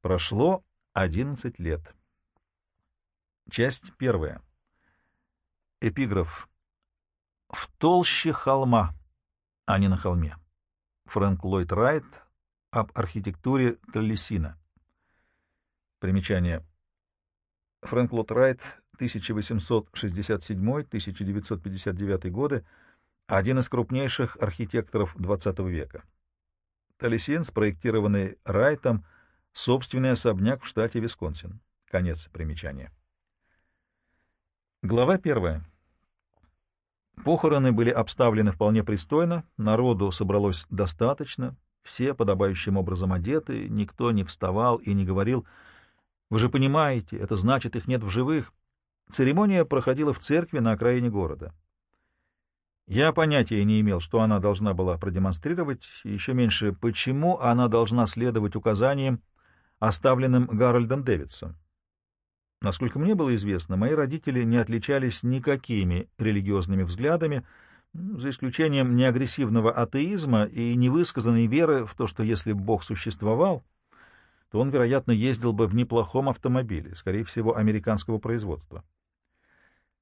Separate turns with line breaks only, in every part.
Прошло одиннадцать лет. Часть первая. Эпиграф. В толще холма, а не на холме. Фрэнк Ллойд Райт об архитектуре Таллисина. Примечание. Фрэнк Ллойд Райт, 1867-1959 годы, один из крупнейших архитекторов XX века. Таллисин, спроектированный Райтом, собственный особняк в штате Висконсин. Конец примечания. Глава первая. Похороны были обставлены вполне пристойно, народу собралось достаточно, все подобающим образом одеты, никто не вставал и не говорил «Вы же понимаете, это значит, их нет в живых». Церемония проходила в церкви на окраине города. Я понятия не имел, что она должна была продемонстрировать, еще меньше, почему она должна следовать указаниям, оставленным Гарольдом Дэвидсом. Насколько мне было известно, мои родители не отличались никакими религиозными взглядами, за исключением неагрессивного атеизма и невысказанной веры в то, что если Бог существовал, то он, вероятно, ездил бы в неплохом автомобиле, скорее всего, американского производства.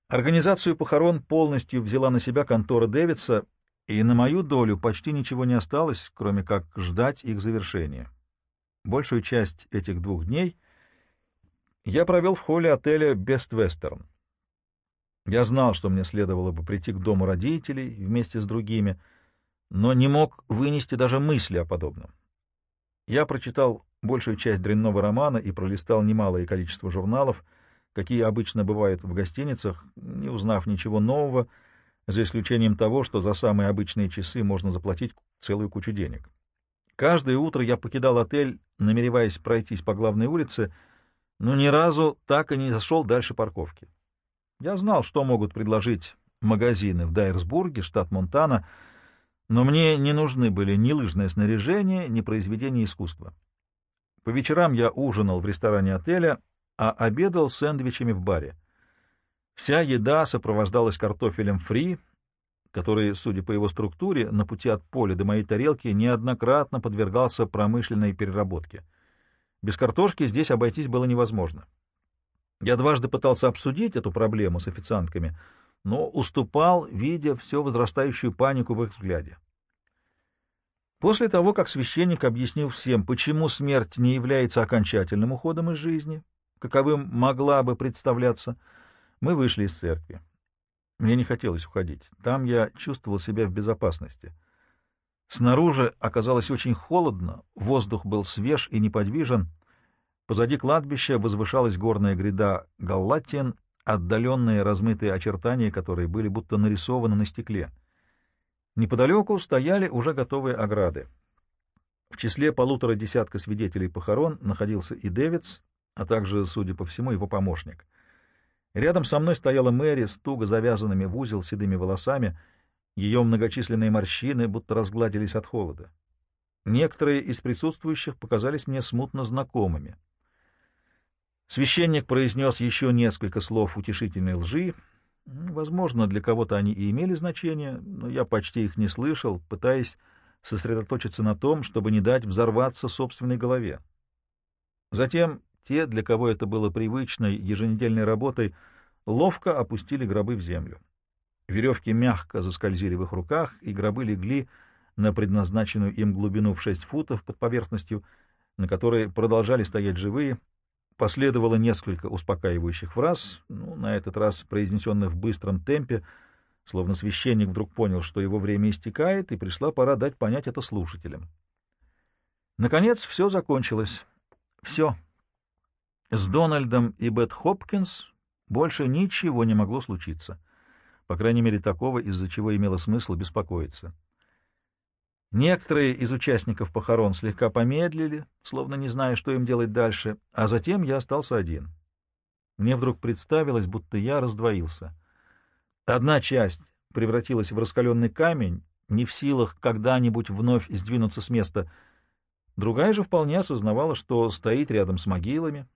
Организацию похорон полностью взяла на себя контора Дэвидса, и на мою долю почти ничего не осталось, кроме как ждать их завершения. Большую часть этих двух дней я провел в холле отеля Best Western. Я знал, что мне следовало бы прийти к дому родителей вместе с другими, но не мог вынести даже мысли о подобном. Я прочитал большую часть дрянного романа и пролистал немалое количество журналов, какие обычно бывают в гостиницах, не узнав ничего нового, за исключением того, что за самые обычные часы можно заплатить целую кучу денег. Каждое утро я покидал отель, намереваясь пройтись по главной улице, но ни разу так и не зашел дальше парковки. Я знал, что могут предложить магазины в Дайерсбурге, штат Монтана, но мне не нужны были ни лыжное снаряжение, ни произведения искусства. По вечерам я ужинал в ресторане отеля, а обедал сэндвичами в баре. Вся еда сопровождалась картофелем фри, который, судя по его структуре, на пути от поля до моей тарелки неоднократно подвергался промышленной переработке. Без картошки здесь обойтись было невозможно. Я дважды пытался обсудить эту проблему с официантками, но уступал, видя все возрастающую панику в их взгляде. После того, как священник объяснил всем, почему смерть не является окончательным уходом из жизни, каковым могла бы представляться, мы вышли из церкви. Мне не хотелось уходить. Там я чувствовал себя в безопасности. Снаружи оказалось очень холодно, воздух был свеж и неподвижен — Позади кладбища возвышалась горная гряда Галлатин, отдаленные размытые очертания которые были будто нарисованы на стекле. Неподалеку стояли уже готовые ограды. В числе полутора десятка свидетелей похорон находился и Дэвидс, а также, судя по всему, его помощник. Рядом со мной стояла Мэри с туго завязанными в узел седыми волосами, ее многочисленные морщины будто разгладились от холода. Некоторые из присутствующих показались мне смутно знакомыми. Священник произнес еще несколько слов утешительной лжи. Возможно, для кого-то они и имели значение, но я почти их не слышал, пытаясь сосредоточиться на том, чтобы не дать взорваться собственной голове. Затем те, для кого это было привычной еженедельной работой, ловко опустили гробы в землю. Веревки мягко заскользили в их руках, и гробы легли на предназначенную им глубину в шесть футов под поверхностью, на которой продолжали стоять живые, Последовало несколько успокаивающих фраз, ну, на этот раз произнесенных в быстром темпе, словно священник вдруг понял, что его время истекает, и пришла пора дать понять это слушателям. Наконец, все закончилось. Все. С Дональдом и Бет Хопкинс больше ничего не могло случиться. По крайней мере, такого, из-за чего имело смысл беспокоиться. Некоторые из участников похорон слегка помедлили, словно не зная, что им делать дальше, а затем я остался один. Мне вдруг представилось, будто я раздвоился. Одна часть превратилась в раскаленный камень, не в силах когда-нибудь вновь сдвинуться с места. Другая же вполне осознавала, что стоит рядом с могилами,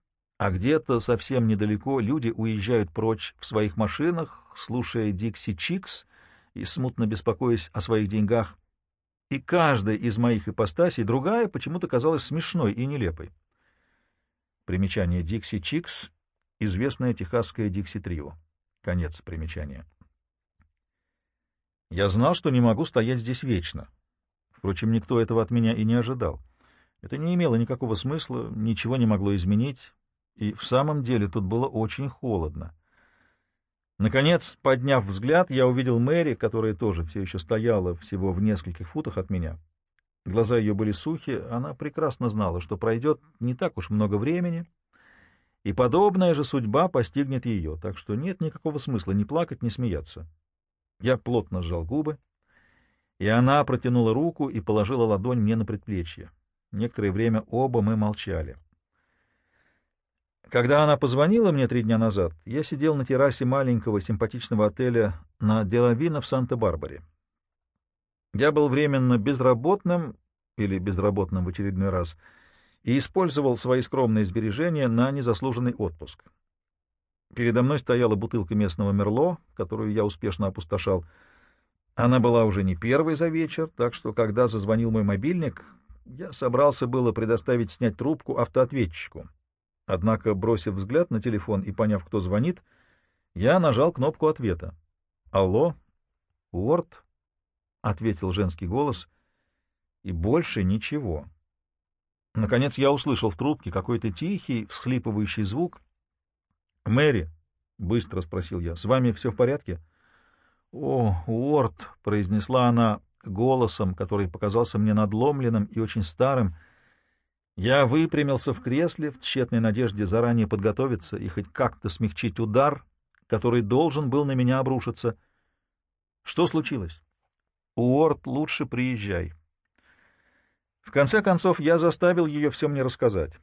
а где-то совсем недалеко люди уезжают прочь в своих машинах, слушая Дикси Чикс и смутно беспокоясь о своих деньгах и каждая из моих ипостасей, другая, почему-то казалась смешной и нелепой. Примечание Дикси Чикс, известное техасское Дикси Трио. Конец примечания. Я знал, что не могу стоять здесь вечно. Впрочем, никто этого от меня и не ожидал. Это не имело никакого смысла, ничего не могло изменить, и в самом деле тут было очень холодно. Наконец, подняв взгляд, я увидел Мэри, которая тоже все еще стояла всего в нескольких футах от меня. Глаза ее были сухи, она прекрасно знала, что пройдет не так уж много времени, и подобная же судьба постигнет ее, так что нет никакого смысла ни плакать, ни смеяться. Я плотно сжал губы, и она протянула руку и положила ладонь мне на предплечье. Некоторое время оба мы молчали. Когда она позвонила мне три дня назад, я сидел на террасе маленького симпатичного отеля на Делавино в Санта-Барбаре. Я был временно безработным, или безработным в очередной раз, и использовал свои скромные сбережения на незаслуженный отпуск. Передо мной стояла бутылка местного Мерло, которую я успешно опустошал. Она была уже не первой за вечер, так что, когда зазвонил мой мобильник, я собрался было предоставить снять трубку автоответчику. Однако, бросив взгляд на телефон и поняв, кто звонит, я нажал кнопку ответа. «Алло? Уорд?» — ответил женский голос. И больше ничего. Наконец я услышал в трубке какой-то тихий, всхлипывающий звук — «Мэри», — быстро спросил я, — «с вами все в порядке?» «О, Уорд», — произнесла она голосом, который показался мне надломленным и очень старым. Я выпрямился в кресле в тщетной надежде заранее подготовиться и хоть как-то смягчить удар, который должен был на меня обрушиться. Что случилось? Уорд, лучше приезжай. В конце концов, я заставил ее все мне рассказать.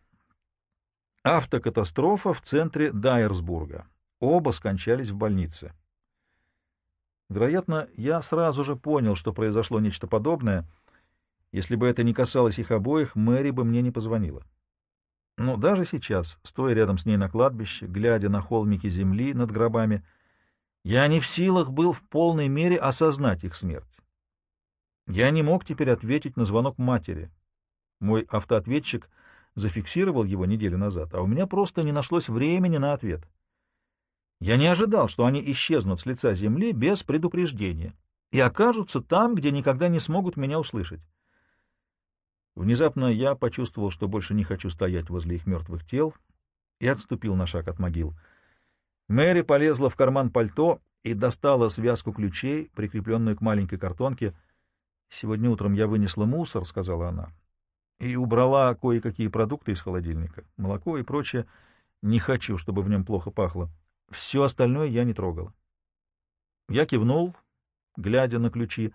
Автокатастрофа в центре Дайерсбурга. Оба скончались в больнице. Вероятно, я сразу же понял, что произошло нечто подобное. Если бы это не касалось их обоих, Мэри бы мне не позвонила. Но даже сейчас, стоя рядом с ней на кладбище, глядя на холмики земли над гробами, я не в силах был в полной мере осознать их смерть. Я не мог теперь ответить на звонок матери. Мой автоответчик — зафиксировал его неделю назад, а у меня просто не нашлось времени на ответ. Я не ожидал, что они исчезнут с лица земли без предупреждения и окажутся там, где никогда не смогут меня услышать. Внезапно я почувствовал, что больше не хочу стоять возле их мертвых тел, и отступил на шаг от могил. Мэри полезла в карман пальто и достала связку ключей, прикрепленную к маленькой картонке. «Сегодня утром я вынесла мусор», — сказала она и убрала кое-какие продукты из холодильника, молоко и прочее. Не хочу, чтобы в нем плохо пахло. Все остальное я не трогала. Я кивнул, глядя на ключи.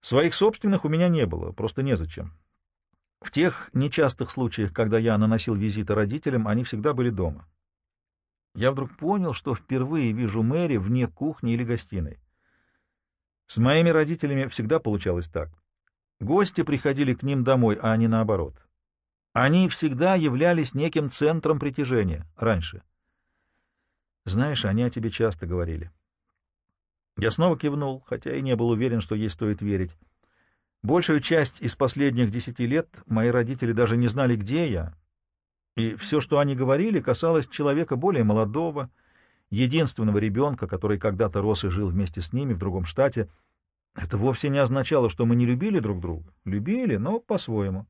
Своих собственных у меня не было, просто незачем. В тех нечастых случаях, когда я наносил визиты родителям, они всегда были дома. Я вдруг понял, что впервые вижу Мэри вне кухни или гостиной. С моими родителями всегда получалось так. Гости приходили к ним домой, а не наоборот. Они всегда являлись неким центром притяжения раньше. Знаешь, они о тебе часто говорили. Я снова кивнул, хотя и не был уверен, что ей стоит верить. Большую часть из последних десяти лет мои родители даже не знали, где я, и все, что они говорили, касалось человека более молодого, единственного ребенка, который когда-то рос и жил вместе с ними в другом штате — это вовсе не означало, что мы не любили друг друга. Любили, но по-своему.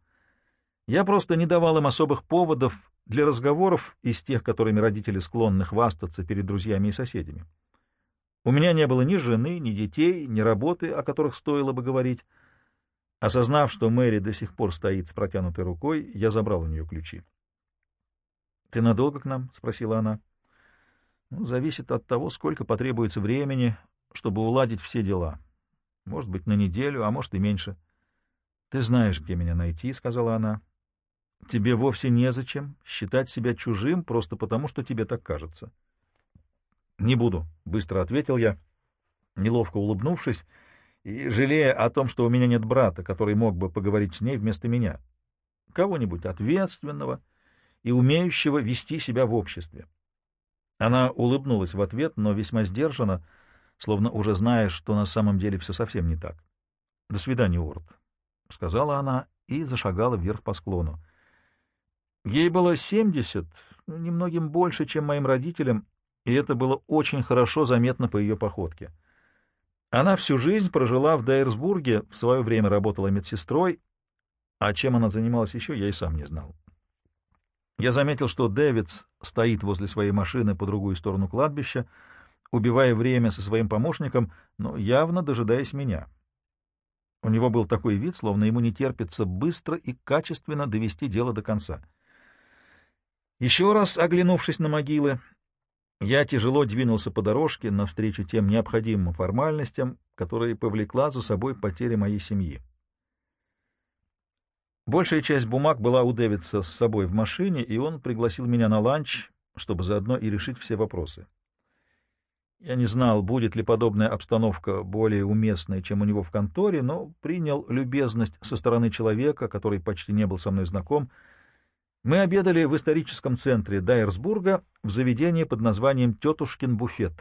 Я просто не давал им особых поводов для разговоров из тех, которыми родители склонны хвастаться перед друзьями и соседями. У меня не было ни жены, ни детей, ни работы, о которых стоило бы говорить. Осознав, что Мэри до сих пор стоит с протянутой рукой, я забрал у нее ключи. — Ты надолго к нам? — спросила она. — ну, Зависит от того, сколько потребуется времени, чтобы уладить все дела. Может быть, на неделю, а может и меньше. — Ты знаешь, где меня найти, — сказала она. — Тебе вовсе незачем считать себя чужим просто потому, что тебе так кажется. — Не буду, — быстро ответил я, неловко улыбнувшись и жалея о том, что у меня нет брата, который мог бы поговорить с ней вместо меня. Кого-нибудь ответственного и умеющего вести себя в обществе. Она улыбнулась в ответ, но весьма сдержанно, — словно уже зная, что на самом деле все совсем не так. — До свидания, Уорд, — сказала она и зашагала вверх по склону. Ей было 70, ну, немногим больше, чем моим родителям, и это было очень хорошо заметно по ее походке. Она всю жизнь прожила в Дайерсбурге, в свое время работала медсестрой, а чем она занималась еще, я и сам не знал. Я заметил, что Дэвидс стоит возле своей машины по другую сторону кладбища, убивая время со своим помощником, но явно дожидаясь меня. У него был такой вид, словно ему не терпится быстро и качественно довести дело до конца. Еще раз оглянувшись на могилы, я тяжело двинулся по дорожке навстречу тем необходимым формальностям, которые повлекла за собой потеря моей семьи. Большая часть бумаг была у Дэвидса с собой в машине, и он пригласил меня на ланч, чтобы заодно и решить все вопросы. Я не знал, будет ли подобная обстановка более уместной, чем у него в конторе, но принял любезность со стороны человека, который почти не был со мной знаком. Мы обедали в историческом центре Дайерсбурга в заведении под названием «Тетушкин буфет».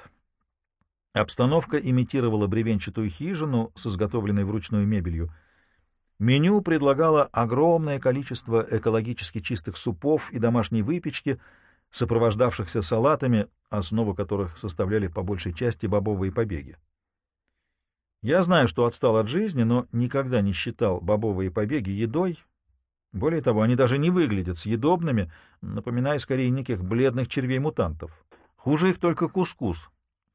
Обстановка имитировала бревенчатую хижину с изготовленной вручную мебелью — Меню предлагало огромное количество экологически чистых супов и домашней выпечки, сопровождавшихся салатами, основу которых составляли по большей части бобовые побеги. Я знаю, что отстал от жизни, но никогда не считал бобовые побеги едой. Более того, они даже не выглядят съедобными, напоминая скорее неких бледных червей-мутантов. Хуже их только кускус,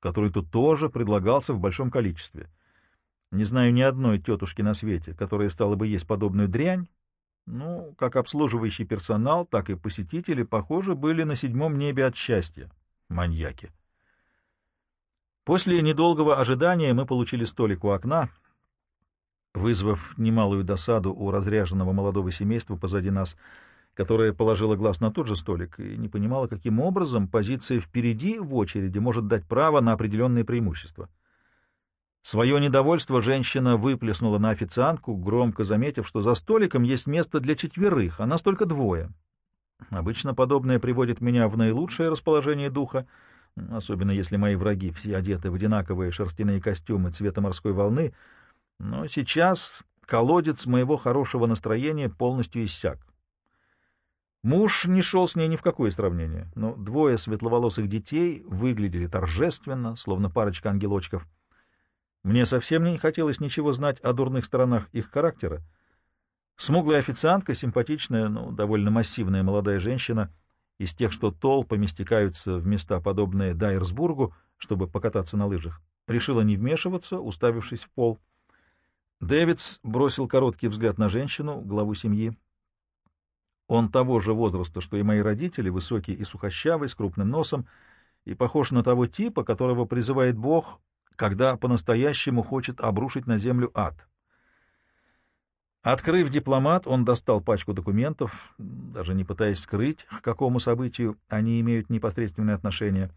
который тут тоже предлагался в большом количестве. Не знаю ни одной тетушки на свете, которая стала бы есть подобную дрянь. Ну, как обслуживающий персонал, так и посетители, похоже, были на седьмом небе от счастья. Маньяки. После недолгого ожидания мы получили столик у окна, вызвав немалую досаду у разряженного молодого семейства позади нас, которое положило глаз на тот же столик и не понимало, каким образом позиция впереди в очереди может дать право на определенные преимущества. Свое недовольство женщина выплеснула на официантку, громко заметив, что за столиком есть место для четверых, а нас только двое. Обычно подобное приводит меня в наилучшее расположение духа, особенно если мои враги все одеты в одинаковые шерстяные костюмы цвета морской волны, но сейчас колодец моего хорошего настроения полностью иссяк. Муж не шел с ней ни в какое сравнение, но двое светловолосых детей выглядели торжественно, словно парочка ангелочков — мне совсем не хотелось ничего знать о дурных сторонах их характера. Смуглая официантка, симпатичная, но довольно массивная молодая женщина, из тех, что толпами стекаются в места, подобные Дайерсбургу, чтобы покататься на лыжах, решила не вмешиваться, уставившись в пол. Дэвидс бросил короткий взгляд на женщину, главу семьи. Он того же возраста, что и мои родители, высокий и сухощавый, с крупным носом, и похож на того типа, которого призывает Бог, когда по-настоящему хочет обрушить на землю ад. Открыв дипломат, он достал пачку документов, даже не пытаясь скрыть, к какому событию они имеют непосредственное отношение.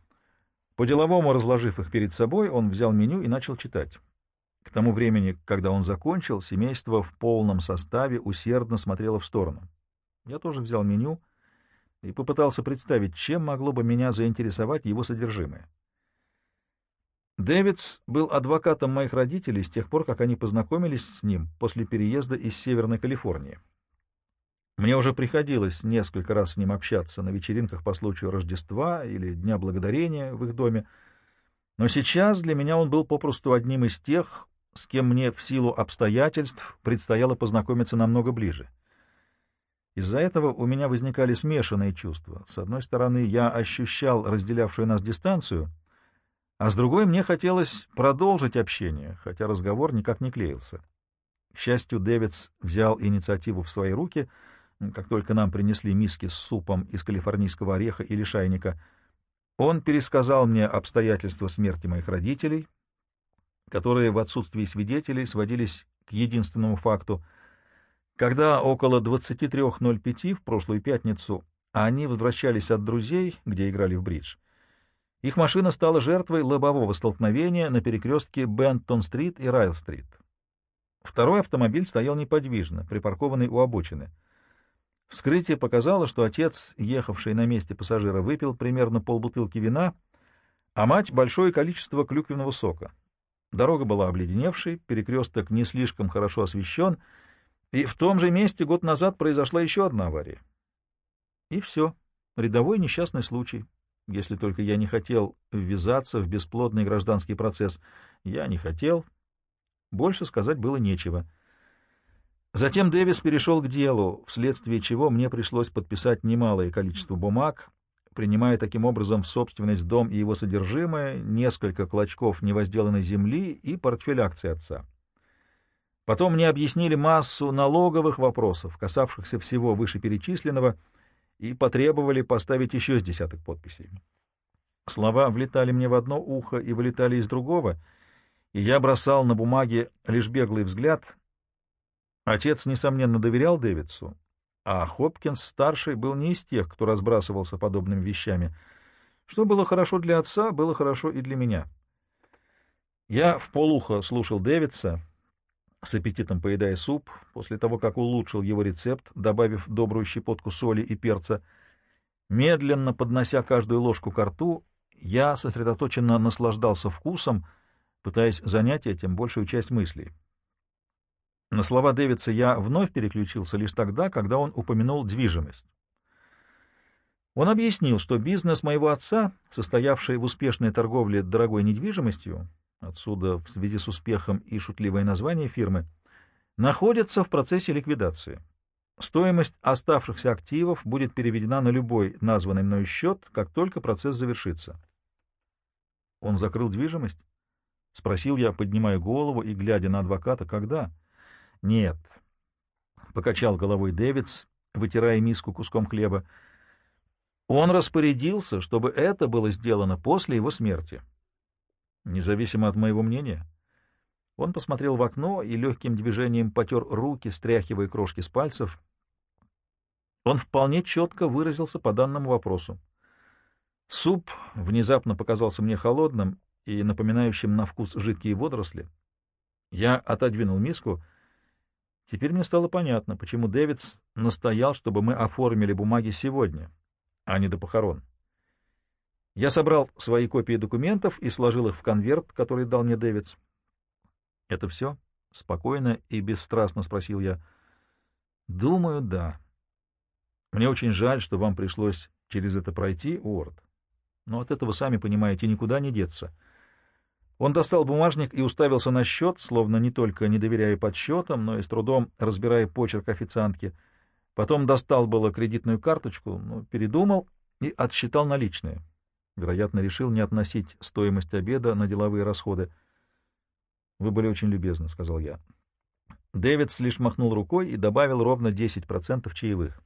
По-деловому разложив их перед собой, он взял меню и начал читать. К тому времени, когда он закончил, семейство в полном составе усердно смотрело в сторону. Я тоже взял меню и попытался представить, чем могло бы меня заинтересовать его содержимое. Дэвидс был адвокатом моих родителей с тех пор, как они познакомились с ним после переезда из Северной Калифорнии. Мне уже приходилось несколько раз с ним общаться на вечеринках по случаю Рождества или Дня Благодарения в их доме, но сейчас для меня он был попросту одним из тех, с кем мне в силу обстоятельств предстояло познакомиться намного ближе. Из-за этого у меня возникали смешанные чувства. С одной стороны, я ощущал разделявшую нас дистанцию — а с другой мне хотелось продолжить общение, хотя разговор никак не клеился. К счастью, Дэвидс взял инициативу в свои руки, как только нам принесли миски с супом из калифорнийского ореха или шайника. Он пересказал мне обстоятельства смерти моих родителей, которые в отсутствии свидетелей сводились к единственному факту. Когда около 23.05 в прошлую пятницу они возвращались от друзей, где играли в бридж, их машина стала жертвой лобового столкновения на перекрестке Бентон-стрит и Райл-стрит. Второй автомобиль стоял неподвижно, припаркованный у обочины. Вскрытие показало, что отец, ехавший на месте пассажира, выпил примерно полбутылки вина, а мать — большое количество клюквенного сока. Дорога была обледеневшей, перекресток не слишком хорошо освещен, и в том же месте год назад произошла еще одна авария. И все. Рядовой несчастный случай. Если только я не хотел ввязаться в бесплодный гражданский процесс. Я не хотел. Больше сказать было нечего. Затем Дэвис перешел к делу, вследствие чего мне пришлось подписать немалое количество бумаг, принимая таким образом в собственность дом и его содержимое, несколько клочков невозделанной земли и портфель акций отца. Потом мне объяснили массу налоговых вопросов, касавшихся всего вышеперечисленного, и потребовали поставить еще с десяток подписей. Слова влетали мне в одно ухо и вылетали из другого, и я бросал на бумаге лишь беглый взгляд — Отец, несомненно, доверял Дэвидсу, а Хопкинс-старший был не из тех, кто разбрасывался подобными вещами. Что было хорошо для отца, было хорошо и для меня. Я в полухо слушал Дэвидса, с аппетитом поедая суп, после того, как улучшил его рецепт, добавив добрую щепотку соли и перца. Медленно поднося каждую ложку к рту, я сосредоточенно наслаждался вкусом, пытаясь занять этим большую часть мыслей. На слова Дэвидса я вновь переключился лишь тогда, когда он упомянул движимость. Он объяснил, что бизнес моего отца, состоявший в успешной торговле дорогой недвижимостью, отсюда в связи с успехом и шутливое название фирмы, находится в процессе ликвидации. Стоимость оставшихся активов будет переведена на любой названный мной счет, как только процесс завершится. Он закрыл движимость? — спросил я, поднимая голову и глядя на адвоката. — Когда? — нет, — покачал головой Дэвидс, вытирая миску куском хлеба. Он распорядился, чтобы это было сделано после его смерти. Независимо от моего мнения. Он посмотрел в окно и легким движением потер руки, стряхивая крошки с пальцев. Он вполне четко выразился по данному вопросу. Суп внезапно показался мне холодным и напоминающим на вкус жидкие водоросли. Я отодвинул миску Теперь мне стало понятно, почему Дэвидс настоял, чтобы мы оформили бумаги сегодня, а не до похорон. Я собрал свои копии документов и сложил их в конверт, который дал мне Дэвидс. — Это все? — спокойно и бесстрастно спросил я. — Думаю, да. Мне очень жаль, что вам пришлось через это пройти, Уорд. Но от этого, сами понимаете, никуда не деться. — он достал бумажник и уставился на счет, словно не только не доверяя подсчетам, но и с трудом разбирая почерк официантки. Потом достал было кредитную карточку, но передумал и отсчитал наличные. Вероятно, решил не относить стоимость обеда на деловые расходы. — Вы были очень любезны, — сказал я. Дэвидс лишь махнул рукой и добавил ровно 10% чаевых.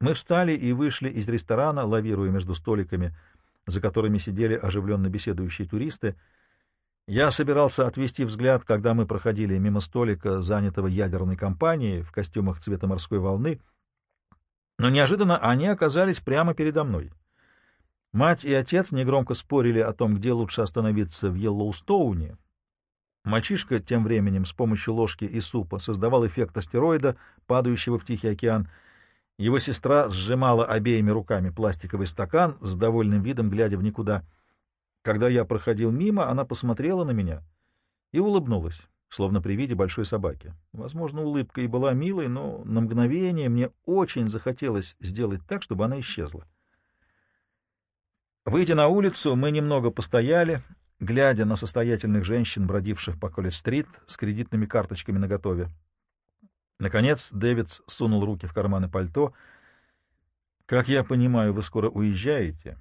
Мы встали и вышли из ресторана, лавируя между столиками, за которыми сидели оживленно беседующие туристы — я собирался отвести взгляд, когда мы проходили мимо столика, занятого ядерной компанией в костюмах цвета морской волны, но неожиданно они оказались прямо передо мной. Мать и отец негромко спорили о том, где лучше остановиться в Йеллоустоуне. Мальчишка тем временем с помощью ложки и супа создавал эффект астероида, падающего в Тихий океан. Его сестра сжимала обеими руками пластиковый стакан с довольным видом, глядя в никуда — когда я проходил мимо, она посмотрела на меня и улыбнулась, словно при виде большой собаки. Возможно, улыбка и была милой, но на мгновение мне очень захотелось сделать так, чтобы она исчезла. Выйдя на улицу, мы немного постояли, глядя на состоятельных женщин, бродивших по Колледж-стрит с кредитными карточками наготове. Наконец Дэвидс сунул руки в карманы пальто. «Как я понимаю, вы скоро уезжаете?»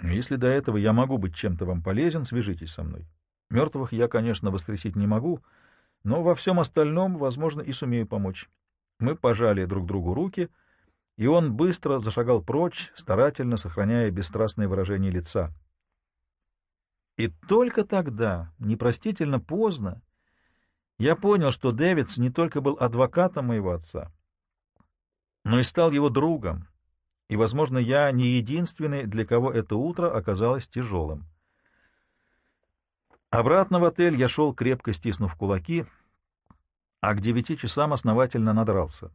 Если до этого я могу быть чем-то вам полезен, свяжитесь со мной. Мертвых я, конечно, воскресить не могу, но во всем остальном, возможно, и сумею помочь. Мы пожали друг другу руки, и он быстро зашагал прочь, старательно сохраняя бесстрастное выражение лица. И только тогда, непростительно поздно, я понял, что Дэвидс не только был адвокатом моего отца, но и стал его другом, и, возможно, я не единственный, для кого это утро оказалось тяжелым. Обратно в отель я шел, крепко стиснув кулаки, а к девяти часам основательно надрался.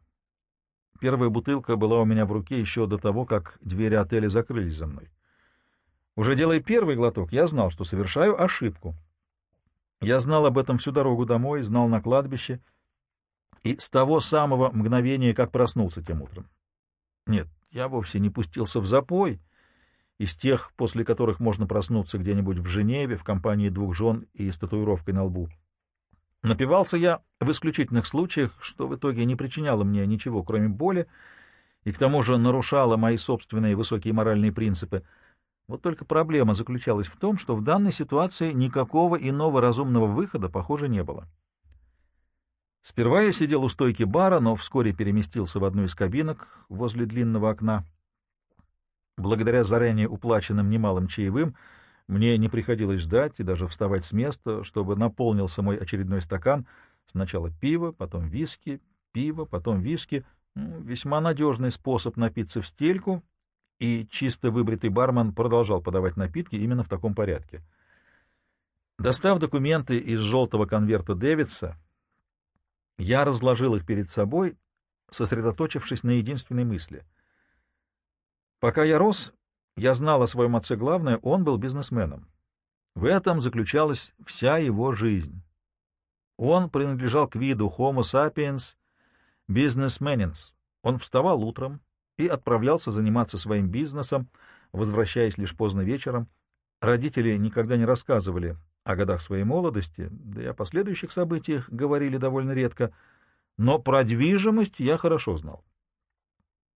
Первая бутылка была у меня в руке еще до того, как двери отеля закрылись за мной. Уже делая первый глоток, я знал, что совершаю ошибку. Я знал об этом всю дорогу домой, знал на кладбище и с того самого мгновения, как проснулся тем утром. Нет, я вовсе не пустился в запой, из тех, после которых можно проснуться где-нибудь в Женеве в компании двух жен и с татуировкой на лбу. Напивался я в исключительных случаях, что в итоге не причиняло мне ничего, кроме боли, и к тому же нарушало мои собственные высокие моральные принципы. Вот только проблема заключалась в том, что в данной ситуации никакого иного разумного выхода, похоже, не было. Сперва я сидел у стойки бара, но вскоре переместился в одну из кабинок возле длинного окна. Благодаря заранее уплаченным немалым чаевым мне не приходилось ждать и даже вставать с места, чтобы наполнился мой очередной стакан. Сначала пиво, потом виски, пиво, потом виски. Ну, весьма надежный способ напиться в стельку, и чисто выбритый бармен продолжал подавать напитки именно в таком порядке. Достав документы из желтого конверта Дэвидса, я разложил их перед собой, сосредоточившись на единственной мысли — Пока я рос, я знал о своем отце главное, он был бизнесменом. В этом заключалась вся его жизнь. Он принадлежал к виду Homo sapiens businessmenens. Он вставал утром и отправлялся заниматься своим бизнесом, возвращаясь лишь поздно вечером. Родители никогда не рассказывали о годах своей молодости, да и о последующих событиях говорили довольно редко, но про движимость я хорошо знал.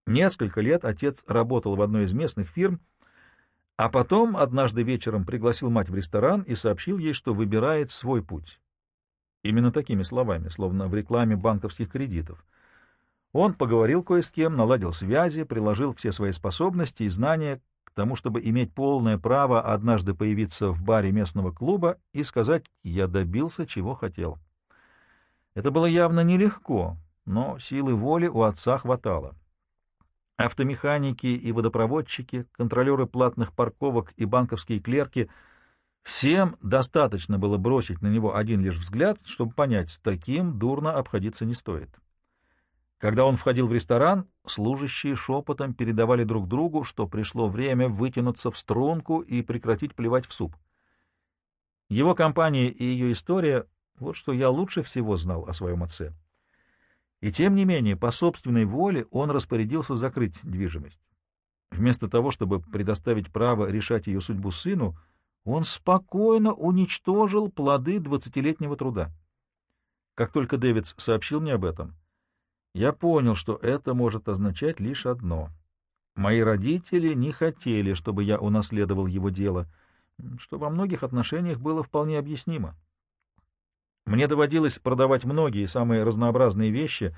Несколько лет отец работал в одной из местных фирм, а потом однажды вечером пригласил мать в ресторан и сообщил ей, что выбирает свой путь. Именно такими словами, словно в рекламе банковских кредитов. Он поговорил кое с кем, наладил связи, приложил все свои способности и знания к тому, чтобы иметь полное право однажды появиться в баре местного клуба и сказать «я добился, чего хотел». Это было явно нелегко, но силы воли у отца хватало. Автомеханики и водопроводчики, контролеры платных парковок и банковские клерки — всем достаточно было бросить на него один лишь взгляд, чтобы понять, с таким дурно обходиться не стоит. Когда он входил в ресторан, служащие шепотом передавали друг другу, что пришло время вытянуться в струнку и прекратить плевать в суп. Его компания и ее история — вот что я лучше всего знал о своем отце. И тем не менее, по собственной воле он распорядился закрыть движимость. Вместо того, чтобы предоставить право решать ее судьбу сыну, он спокойно уничтожил плоды двадцатилетнего труда. Как только Дэвидс сообщил мне об этом, я понял, что это может означать лишь одно. Мои родители не хотели, чтобы я унаследовал его дело, что во многих отношениях было вполне объяснимо. Мне доводилось продавать многие самые разнообразные вещи,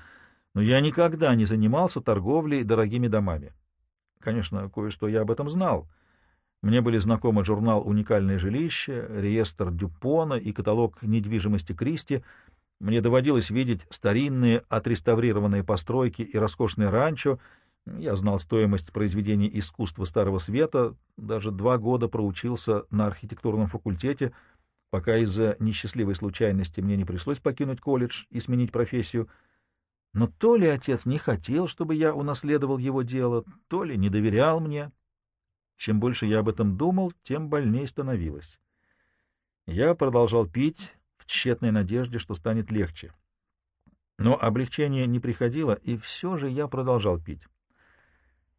но я никогда не занимался торговлей дорогими домами. Конечно, кое-что я об этом знал. Мне были знакомы журнал «Уникальное жилище», реестр Дюпона и каталог недвижимости Кристи. Мне доводилось видеть старинные отреставрированные постройки и роскошные ранчо. Я знал стоимость произведений искусства Старого Света, даже два года проучился на архитектурном факультете — пока из-за несчастливой случайности мне не пришлось покинуть колледж и сменить профессию. Но то ли отец не хотел, чтобы я унаследовал его дело, то ли не доверял мне. Чем больше я об этом думал, тем больнее становилось. Я продолжал пить в тщетной надежде, что станет легче. Но облегчение не приходило, и все же я продолжал пить.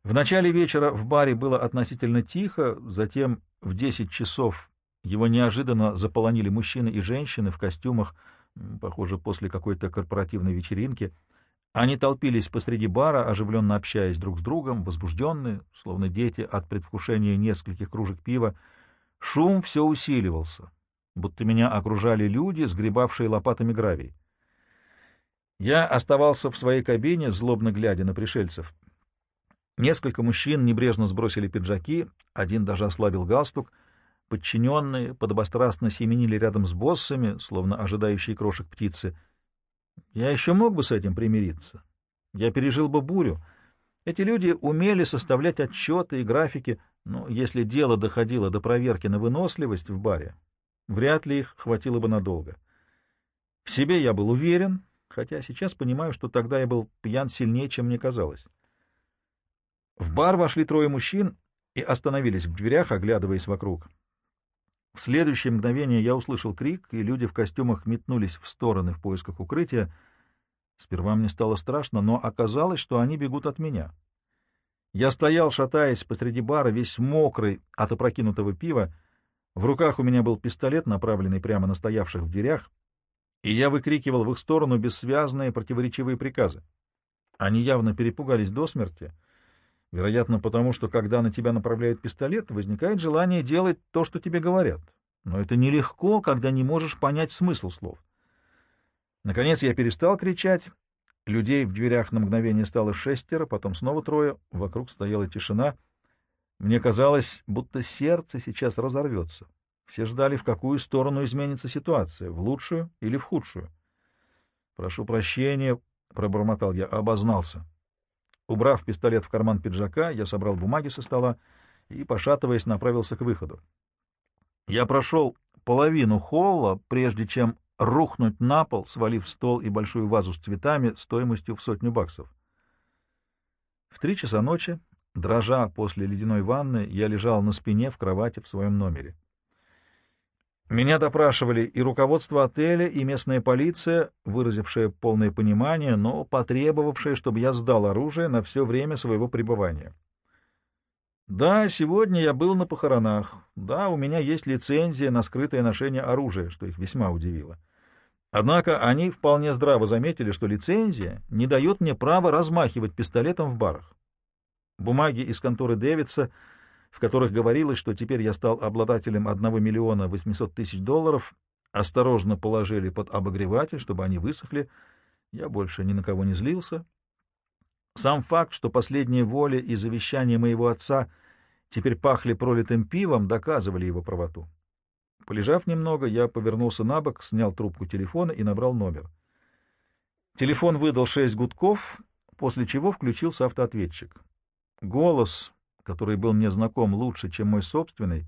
В начале вечера в баре было относительно тихо, затем в десять часов его неожиданно заполонили мужчины и женщины в костюмах, похоже, после какой-то корпоративной вечеринки. Они толпились посреди бара, оживленно общаясь друг с другом, возбужденные, словно дети от предвкушения нескольких кружек пива. Шум все усиливался, будто меня окружали люди, сгребавшие лопатами гравий. Я оставался в своей кабине, злобно глядя на пришельцев. Несколько мужчин небрежно сбросили пиджаки, один даже ослабил галстук — Подчиненные подобострастно семенили рядом с боссами, словно ожидающие крошек птицы. Я еще мог бы с этим примириться. Я пережил бы бурю. Эти люди умели составлять отчеты и графики, но если дело доходило до проверки на выносливость в баре, вряд ли их хватило бы надолго. В себе я был уверен, хотя сейчас понимаю, что тогда я был пьян сильнее, чем мне казалось. В бар вошли трое мужчин и остановились в дверях, оглядываясь вокруг. В следующее мгновение я услышал крик, и люди в костюмах метнулись в стороны в поисках укрытия. Сперва мне стало страшно, но оказалось, что они бегут от меня. Я стоял, шатаясь посреди бара, весь мокрый от опрокинутого пива. В руках у меня был пистолет, направленный прямо на стоявших в дверях, и я выкрикивал в их сторону бессвязные противоречивые приказы. Они явно перепугались до смерти, вероятно, потому что, когда на тебя направляют пистолет, возникает желание делать то, что тебе говорят. Но это нелегко, когда не можешь понять смысл слов. Наконец я перестал кричать. Людей в дверях на мгновение стало шестеро, потом снова трое. Вокруг стояла тишина. Мне казалось, будто сердце сейчас разорвется. Все ждали, в какую сторону изменится ситуация, в лучшую или в худшую. «Прошу прощения», — пробормотал я, — обознался. Убрав пистолет в карман пиджака, я собрал бумаги со стола и, пошатываясь, направился к выходу. Я прошел половину холла, прежде чем рухнуть на пол, свалив стол и большую вазу с цветами стоимостью в сотню баксов. В три часа ночи, дрожа после ледяной ванны, я лежал на спине в кровати в своем номере. Меня допрашивали и руководство отеля, и местная полиция, выразившая полное понимание, но потребовавшая, чтобы я сдал оружие на все время своего пребывания. Да, сегодня я был на похоронах. Да, у меня есть лицензия на скрытое ношение оружия, что их весьма удивило. Однако они вполне здраво заметили, что лицензия не дает мне права размахивать пистолетом в барах. Бумаги из конторы Дэвидса, в которых говорилось, что теперь я стал обладателем 1 миллиона 800 тысяч долларов, осторожно положили под обогреватель, чтобы они высохли. Я больше ни на кого не злился, сам факт, что последняя воля и завещание моего отца теперь пахли пролитым пивом, доказывали его правоту. Полежав немного, я повернулся на бок, снял трубку телефона и набрал номер. Телефон выдал шесть гудков, после чего включился автоответчик. Голос, который был мне знаком лучше, чем мой собственный,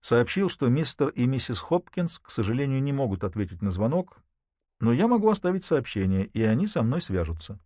сообщил, что мистер и миссис Хопкинс, к сожалению, не могут ответить на звонок, но я могу оставить сообщение, и они со мной свяжутся.